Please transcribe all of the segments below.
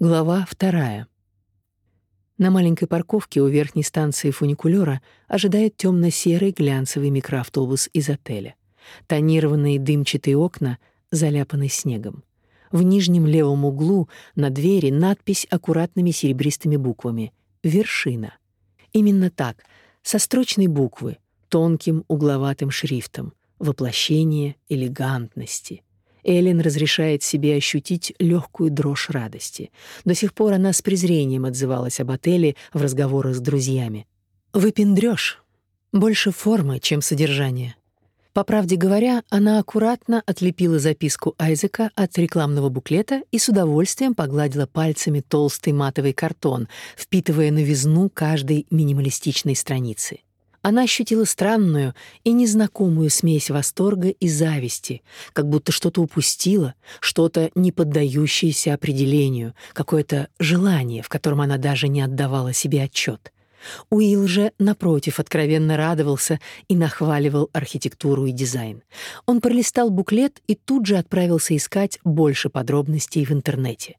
Глава вторая. На маленькой парковке у верхней станции фуникулера ожидает темно-серый глянцевый микроавтобус из отеля. Тонированные дымчатые окна заляпаны снегом. В нижнем левом углу на двери надпись аккуратными серебристыми буквами «Вершина». Именно так, со строчной буквы, тонким угловатым шрифтом, воплощение элегантности — Эллен разрешает себе ощутить легкую дрожь радости. До сих пор она с презрением отзывалась об отеле в разговорах с друзьями. Выпендрёшь. Больше формы, чем содержание. По правде говоря, она аккуратно отлепила записку Айзека от рекламного буклета и с удовольствием погладила пальцами толстый матовый картон, впитывая новизну каждой минималистичной страницы. Она ощутила странную и незнакомую смесь восторга и зависти, как будто что-то упустила, что-то не поддающееся определению, какое-то желание, в котором она даже не отдавала себе отчет. Уилл же, напротив, откровенно радовался и нахваливал архитектуру и дизайн. Он пролистал буклет и тут же отправился искать больше подробностей в интернете.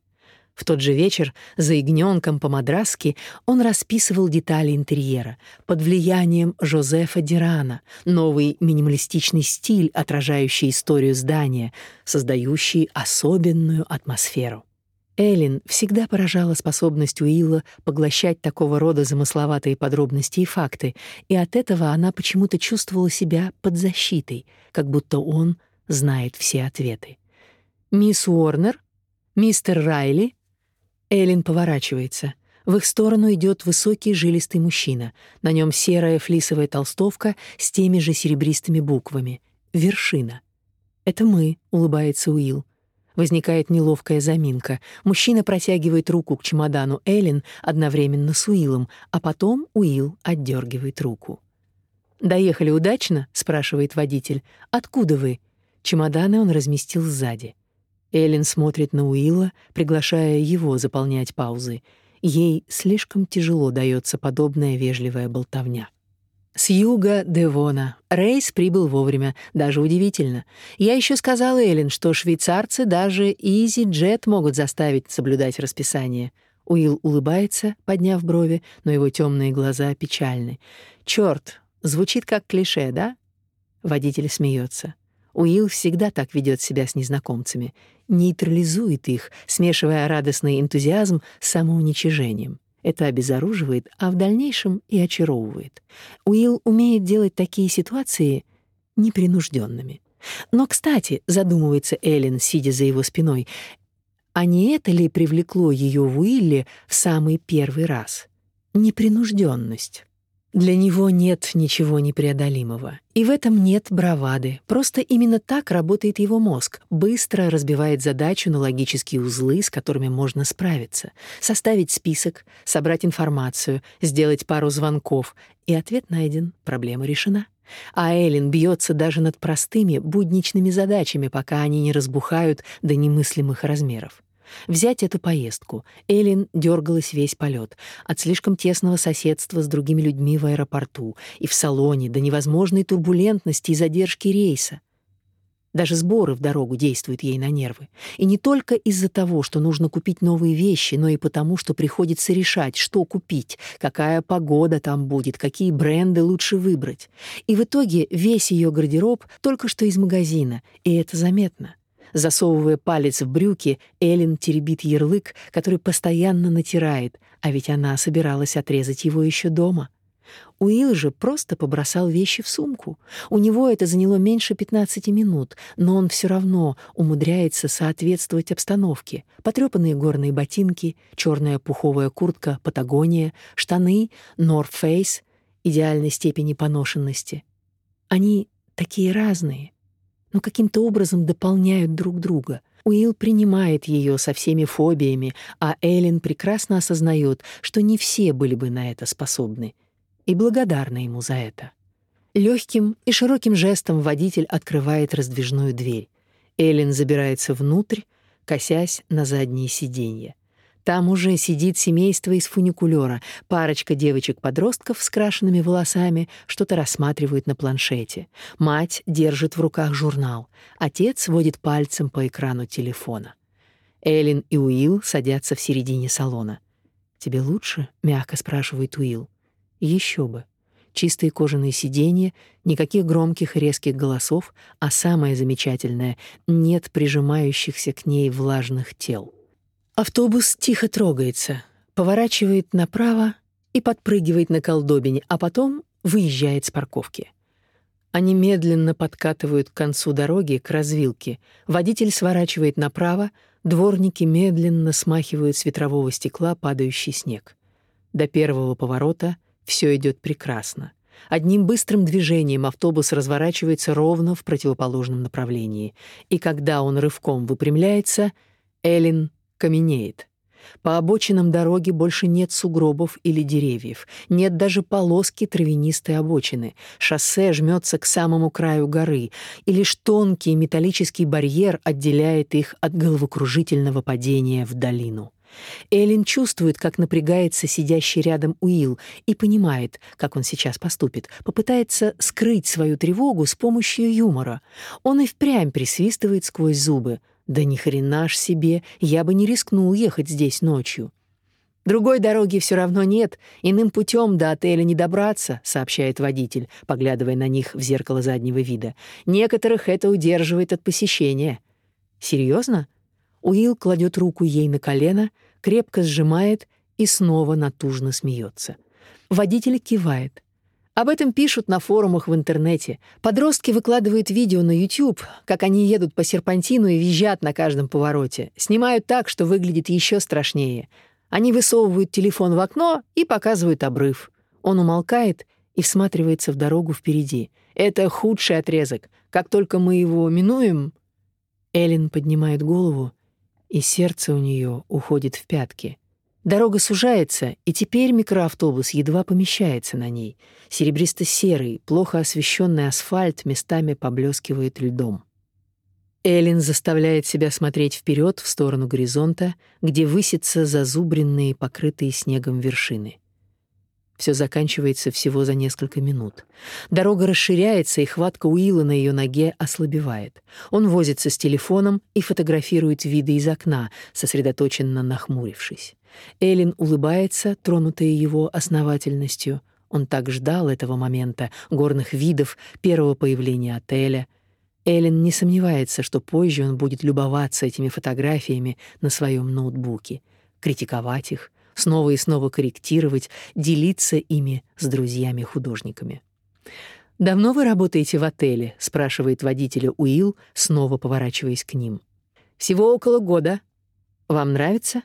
В тот же вечер за ягнёнком по-мадраски он расписывал детали интерьера под влиянием Жозефа Дирана, новый минималистичный стиль, отражающий историю здания, создающий особенную атмосферу. Эллен всегда поражала способность Уилла поглощать такого рода замысловатые подробности и факты, и от этого она почему-то чувствовала себя под защитой, как будто он знает все ответы. «Мисс Уорнер? Мистер Райли?» Эллен поворачивается. В их сторону идет высокий жилистый мужчина. На нем серая флисовая толстовка с теми же серебристыми буквами. «Вершина». «Это мы», — улыбается Уилл. Возникает неловкая заминка. Мужчина протягивает руку к чемодану Эллен одновременно с Уиллом, а потом Уилл отдергивает руку. «Доехали удачно?» — спрашивает водитель. «Откуда вы?» Чемоданы он разместил сзади. Эллен смотрит на Уилла, приглашая его заполнять паузы. Ей слишком тяжело дается подобная вежливая болтовня. С юга Девона. Рейс прибыл вовремя, даже удивительно. Я еще сказала Эллен, что швейцарцы даже EasyJet могут заставить соблюдать расписание. Уилл улыбается, подняв брови, но его темные глаза печальны. Черт, звучит как клише, да? Водитель смеется. Уилл всегда так ведет себя с незнакомцами, нейтрализует их, смешивая радостный энтузиазм с самоуничижением. Это обезоруживает, а в дальнейшем и очаровывает. Уилл умеет делать такие ситуации непринужденными. Но, кстати, задумывается Эллен, сидя за его спиной, а не это ли привлекло ее в Уилле в самый первый раз? Непринужденность. Для него нет ничего непреодолимого. И в этом нет бравады. Просто именно так работает его мозг. Быстро разбивает задачу на логические узлы, с которыми можно справиться. Составить список, собрать информацию, сделать пару звонков. И ответ найден, проблема решена. А Эллен бьется даже над простыми, будничными задачами, пока они не разбухают до немыслимых размеров. Взять эту поездку. Элин дергалась весь полет от слишком тесного соседства с другими людьми в аэропорту и в салоне до невозможной турбулентности и задержки рейса. Даже сборы в дорогу действуют ей на нервы. И не только из-за того, что нужно купить новые вещи, но и потому, что приходится решать, что купить, какая погода там будет, какие бренды лучше выбрать. И в итоге весь ее гардероб только что из магазина, и это заметно. Засовывая палец в брюки, Эллен теребит ярлык, который постоянно натирает, а ведь она собиралась отрезать его еще дома. Уилл же просто побросал вещи в сумку. У него это заняло меньше 15 минут, но он все равно умудряется соответствовать обстановке. Потрепанные горные ботинки, черная пуховая куртка Патагония, штаны North Face идеальной степени поношенности. Они такие разные, но каким-то образом дополняют друг друга. Уилл принимает ее со всеми фобиями, а Эллен прекрасно осознает, что не все были бы на это способны, и благодарна ему за это. Легким и широким жестом водитель открывает раздвижную дверь. Эллен забирается внутрь, косясь на задние сиденья. Там уже сидит семейство из фуникулера, парочка девочек-подростков с крашенными волосами, что-то рассматривают на планшете. Мать держит в руках журнал. Отец водит пальцем по экрану телефона. Эллен и Уилл садятся в середине салона. «Тебе лучше?» — мягко спрашивает Уилл. Еще бы. Чистые кожаные сиденья, никаких громких и резких голосов, а самое замечательное — нет прижимающихся к ней влажных тел. Автобус тихо трогается, поворачивает направо и подпрыгивает на колдобине, а потом выезжает с парковки. Они медленно подкатывают к концу дороги, к развилке. Водитель сворачивает направо, дворники медленно смахивают с ветрового стекла падающий снег. До первого поворота все идет прекрасно. Одним быстрым движением автобус разворачивается ровно в противоположном направлении, и когда он рывком выпрямляется, Элин каменеет. По обочинам дороги больше нет сугробов или деревьев, нет даже полоски травянистой обочины. Шоссе жмется к самому краю горы, и лишь тонкий металлический барьер отделяет их от головокружительного падения в долину. Эллен чувствует, как напрягается сидящий рядом Уилл, и понимает, как он сейчас поступит. Попытается скрыть свою тревогу с помощью юмора. Он и впрямь присвистывает сквозь зубы — да ни хрена ж себе, я бы не рискнул ехать здесь ночью. Другой дороги все равно нет, иным путем до отеля не добраться, сообщает водитель, поглядывая на них в зеркало заднего вида. Некоторых это удерживает от посещения. Серьезно? Уилл кладет руку ей на колено, крепко сжимает и снова натужно смеется. Водитель кивает. Об этом пишут на форумах в интернете. Подростки выкладывают видео на YouTube, как они едут по серпантину и визжат на каждом повороте. Снимают так, что выглядит еще страшнее. Они высовывают телефон в окно и показывают обрыв. Он умолкает и всматривается в дорогу впереди. Это худший отрезок. Как только мы его минуем... Эллен поднимает голову, и сердце у нее уходит в пятки — Дорога сужается, и теперь микроавтобус едва помещается на ней. Серебристо-серый, плохо освещенный асфальт местами поблескивает льдом. Эллен заставляет себя смотреть вперед в сторону горизонта, где высятся зазубренные, покрытые снегом вершины. Все заканчивается всего за несколько минут. Дорога расширяется, и хватка Уилла на ее ноге ослабевает. Он возится с телефоном и фотографирует виды из окна, сосредоточенно нахмурившись. Элин улыбается, тронутая его основательностью. Он так ждал этого момента, горных видов, первого появления отеля. Элин не сомневается, что позже он будет любоваться этими фотографиями на своем ноутбуке, критиковать их, снова и снова корректировать, делиться ими с друзьями-художниками. «Давно вы работаете в отеле?» — спрашивает водителя Уилл, снова поворачиваясь к ним. «Всего около года. Вам нравится?»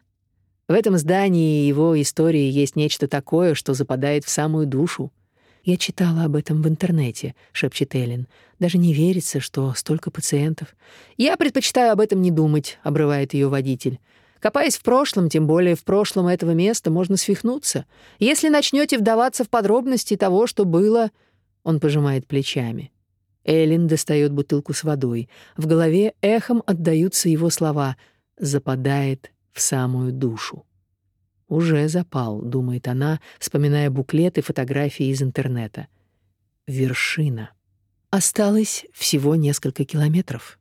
В этом здании и его истории есть нечто такое, что западает в самую душу. «Я читала об этом в интернете», — шепчет Эллен. «Даже не верится, что столько пациентов». «Я предпочитаю об этом не думать», — обрывает ее водитель. «Копаясь в прошлом, тем более в прошлом этого места, можно свихнуться. Если начнете вдаваться в подробности того, что было...» Он пожимает плечами. Эллен достает бутылку с водой. В голове эхом отдаются его слова «западает в самую душу. Уже запал, думает она, вспоминая буклеты, фотографии из интернета. Вершина. Осталось всего несколько километров.